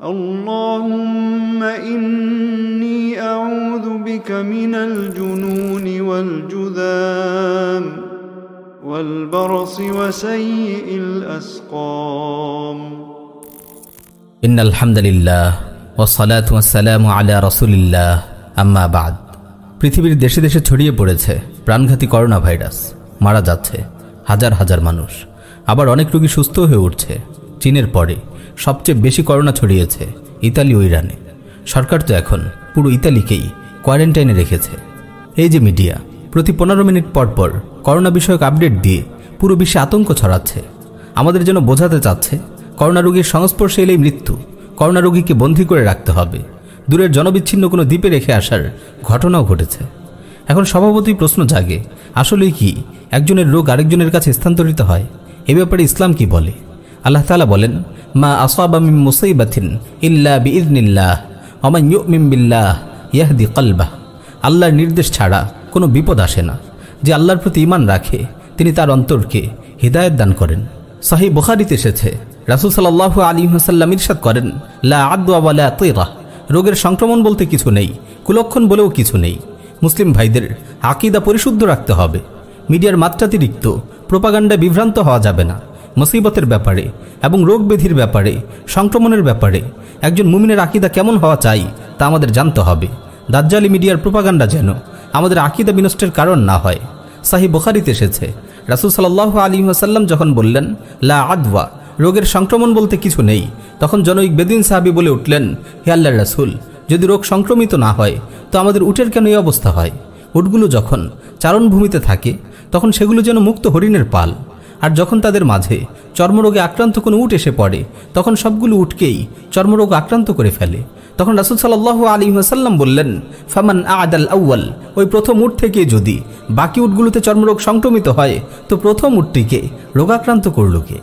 اللهم إني أعوذ بك من الجنون والجذام والبرص وسيء الأسقام إن الحمد لله والصلاة والسلام على رسول الله أما بعد পৃথিবীর দেশে দেশে ছড়িয়ে পড়েছে প্রাণঘাতী করোনা ভাইরাস মারা যাচ্ছে হাজার হাজার মানুষ আবার অনেক রোগী সুস্থ হয়ে উঠছে চীনের পরে সবচেয়ে বেশি করোনা ছড়িয়েছে ইতালি ও ইরানে। সরকার তো এখন পুরো ইতালিকেই কোয়ারেন্টাইনে রেখেছে। এই যে মিডিয়া, প্রতি পনেরো মিনিট পর পর করোনা বিষয়ক আপডেট দিয়ে পুরো বিশ্বে আতঙ্ক ছড়াচ্ছে। আমাদের যেন বোঝাতে চাচ্ছে, করোনা রোগীর সংস্পর্শে এলেই মৃত্যু, করোনা রোগীকে বন্দী করে রাখতে হবে। দূরের জনবিচ্ছিন্ন কোনো দ্বীপে রেখে আসার ঘটনাও ঘটেছে। এখন স্বভাবতই প্রশ্ন জাগে, আসলেই কি একজনের রোগ আরেকজনের কাছে স্থানান্তরিত হয়? এ ব্যাপারে ইসলাম কি বলে? আল্লাহ তালা বলেন মা আসাবামিম মুসাইবাথিন ইল্লা বিইজনিল্লাহ অমান ইউমিন বিল্লাহ ইয়াহদি কলবাহ। আল্লাহর নির্দেশ ছাড়া কোনো বিপদ আসে না। যে আল্লাহর প্রতি ইমান রাখে, তিনি তার অন্তরকে হৃদায়ত দান করেন। সাহি বুখারিতে এসেছে, রাসুল সাল্লাহ আলী হাসাল্লাম ইরশাদ করেন, লা আদওয়ালা তৈরা। রোগের সংক্রমণ বলতে কিছু নেই, কুলক্ষণ বলেও কিছু নেই। মুসলিম ভাইদের আকিদা পরিশুদ্ধ রাখতে হবে। মিডিয়ার মাত্রাতিরিক্ত প্রোপাগান্ডা বিভ্রান্ত হওয়া যাবে না। মুসিবতের ব্যাপারে এবং রোগ ব্যাধির ব্যাপারে, সংক্রমণের ব্যাপারে একজন মুমিনের আকিদা কেমন হওয়া চাই তা আমাদের জানতে হবে। দাজ্জালি মিডিয়ার প্রোপাগান্ডা যেন আমাদের আকিদা বিনষ্টের কারণ না হয়। সাহি বোখারিতে এসেছে, রাসুল সাল্লাহ আলী আসাল্লাম যখন বললেন, লা আদওয়া, রোগের সংক্রমণ বলতে কিছু নেই। তখন জনৈক বেদিন সাহাবি বলে উঠলেন, হে আল্লাহ রাসুল, যদি রোগ সংক্রমিত না হয়, তো আমাদের উটের কেন এই অবস্থা হয়? উটগুলো যখন চারণভূমিতে থাকে, তখন সেগুলো যেন মুক্ত হরিণের পাল। আর যখন তাদের মাঝে চর্মরোগে আক্রান্ত কোনো উট এসে পড়ে, তখন সবগুলো উটকেই চর্মরোগ আক্রান্ত করে ফেলে। তখন রাসুল সাল্লাহ আলী আসাল্লাম বললেন, ফামান আদাল আউ্য়াল ওই প্রথম উট থেকে যদি বাকি উটগুলোতে চর্মরোগ সংক্রমিত হয়, তো প্রথম উটটিকে রোগাক্রান্ত করল কে?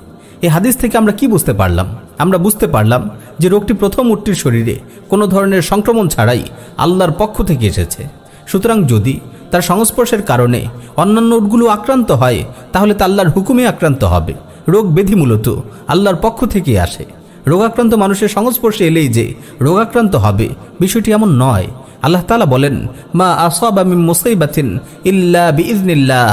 এই হাদিস থেকে আমরা কি বুঝতে পারলাম? আমরা বুঝতে পারলাম যে রোগটি প্রথম উটটির শরীরে কোনো ধরনের সংক্রমণ ছাড়াই আল্লাহর পক্ষ থেকে এসেছে। সুতরাং যদি তার সংস্পর্শের কারণে অন্যান্য উটগুলো আক্রান্ত হয়, তাহলে তা আল্লাহর হুকুমে আক্রান্ত হবে। রোগ ব্যাধি মূলত, আল্লাহর পক্ষ থেকে আসে। রোগাক্রান্ত মানুষের সংস্পর্শে এলেই যে রোগাক্রান্ত হবে, বিষয়টি এমন নয়। আল্লাহ তালা বলেন, মা আসাবামিম মুসাইবাতিন ইল্লা বিইজনিল্লাহ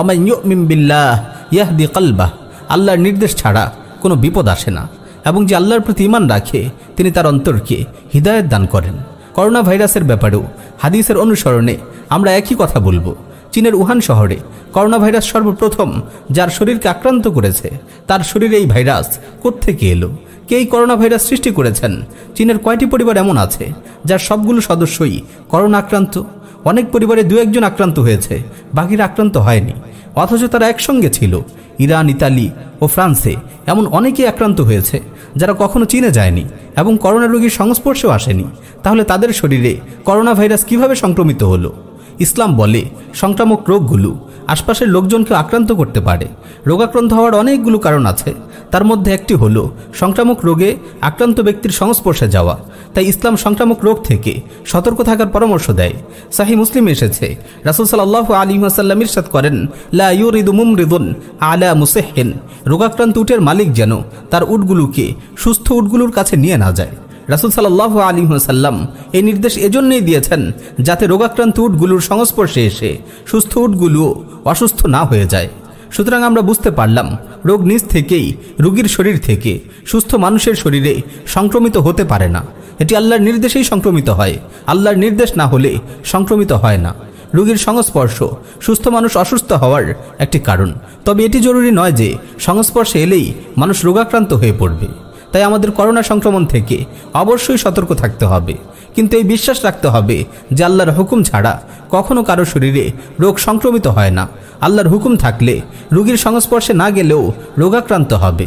ওমান ইউমিন বিল্লাহ ইয়াহদি কলবাহ। আল্লাহর নির্দেশ ছাড়া কোনো বিপদ আসে না, এবং যে আল্লাহর প্রতি ইমান রাখে, তিনি তার অন্তরকে হৃদায়ত দান করেন। করোনা ভাইরাসের ব্যাপারেও হাদিসের অনুসরণে আমরা একই কথা বলব। চীনের উহান শহরে করোনা ভাইরাস সর্বপ্রথম, যার শরীরকে আক্রান্ত করেছে, তার শরীরে এই ভাইরাস কোত্থেকে এলো? কে এই করোনা ভাইরাস সৃষ্টি করেছেন? চীনের কয়টি পরিবার এমন আছে, যার সবগুলো সদস্যই করোনা আক্রান্ত? অনেক পরিবারে দু একজন আক্রান্ত হয়েছে, বাকিরা আক্রান্ত হয়নি। অথচ তারা একসঙ্গে ছিল, ইরান, ইতালি ও ফ্রান্সে। এমন অনেকেই আক্রান্ত হয়েছে, যারা কখনো চীনে যায়নি এবং করোনা রোগীর সংস্পর্শেও আসেনি। তাহলে তাদের শরীরে করোনা ভাইরাস কীভাবে সংক্রমিত হলো? ইসলাম বলে, সংক্রামক রোগগুলো আশপাশের লোকজনকে আক্রান্ত করতে পারে। রোগাক্রান্ত হওয়ার অনেকগুলো কারণ আছে। তার মধ্যে একটি হলো, সংক্রামক রোগে আক্রান্ত ব্যক্তির সংস্পর্শে যাওয়া। তাই ইসলাম সংক্রামক রোগ থেকে সতর্ক থাকার পরামর্শ দেয়। সাহি মুসলিম এসেছে, রাসুল সাল্লাহ আলী আসাল্লাম ইরশাদ করেন, লা ইউরিদু মুমরিদুন আলা মুসেহেন রোগাক্রান্ত উটের মালিক যেন তার উটগুলোকে সুস্থ উটগুলোর কাছে নিয়ে না যায়। রাসুল সাল্লাহ আলী সাল্লাম এই নির্দেশ এজন্যই দিয়েছেন যাতে রোগাক্রান্ত উটগুলোর সংস্পর্শে এসে সুস্থ উটগুলোও অসুস্থ না হয়ে যায়। সুতরাং আমরা বুঝতে পারলাম, রোগ নিজ থেকেই রুগীর শরীর থেকে সুস্থ মানুষের শরীরে সংক্রমিত হতে পারে না। এটি আল্লাহর নির্দেশেই সংক্রমিত হয়। আল্লাহর নির্দেশ না হলে সংক্রমিত হয় না। রোগীর সংস্পর্শ সুস্থ মানুষ অসুস্থ হওয়ার একটি কারণ। তবে এটি জরুরি নয় যে সংস্পর্শে এলেই মানুষ রোগাক্রান্ত হয়ে পড়বে। তাই আমাদের করোনা সংক্রমণ থেকে অবশ্যই সতর্ক থাকতে হবে। কিন্তু এই বিশ্বাস রাখতে হবে যে আল্লাহর হুকুম ছাড়া কখনো কারও শরীরে রোগ সংক্রমিত হয় না। আল্লাহর হুকুম থাকলে রোগীর সংস্পর্শে না গেলেও রোগাক্রান্ত হবে।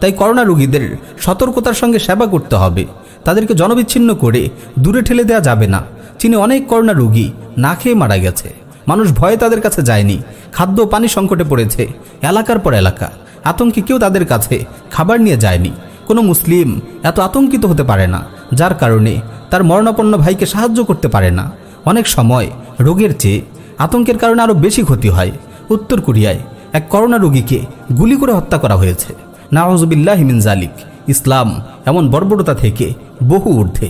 তাই করোনা রোগীদের সতর্কতার সঙ্গে সেবা করতে হবে। তাদেরকে জনবিচ্ছিন্ন করে দূরে ঠেলে দেওয়া যাবে না। চীনে অনেক করোনা রোগী না খেয়ে মারা গেছে। মানুষ ভয়ে তাদের কাছে যায়নি। খাদ্য পানি সংকটে পড়েছে এলাকার পর এলাকা। আতঙ্কে কেউ তাদের কাছে খাবার নিয়ে যায়নি। কোনো মুসলিম এত আতঙ্কিত হতে পারে না, যার কারণে তার মরণাপন্ন ভাইকে সাহায্য করতে পারে না। অনেক সময় রোগের চেয়ে আতঙ্কের কারণে আরও বেশি ক্ষতি হয়। উত্তর কোরিয়ায় এক করোনা রোগীকে গুলি করে হত্যা করা হয়েছে। নাওয়াজবিল্লাহ হিমিন জালিক। ইসলাম এমন বর্বরতা থেকে বহু ঊর্ধ্বে।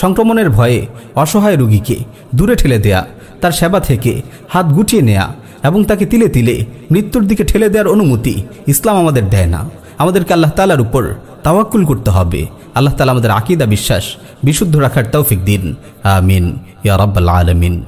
সংক্রমণের ভয়ে অসহায় রোগীকে দূরে ঠেলে দেয়া, তার সেবা থেকে হাত গুটিয়ে নেয়া এবং তাকে তিলে তিলে মৃত্যুর দিকে ঠেলে দেওয়ার অনুমতি ইসলাম আমাদের দেয় না। আমাদেরকে আল্লাহ তালার উপর তাওয়াক্কুল করতে হবে। আল্লাহ তালা আমাদের আকিদা, বিশ্বাস বিশুদ্ধ রাখার তৌফিক দিন। আমিন। ইয়া রব্বাল আলমিন।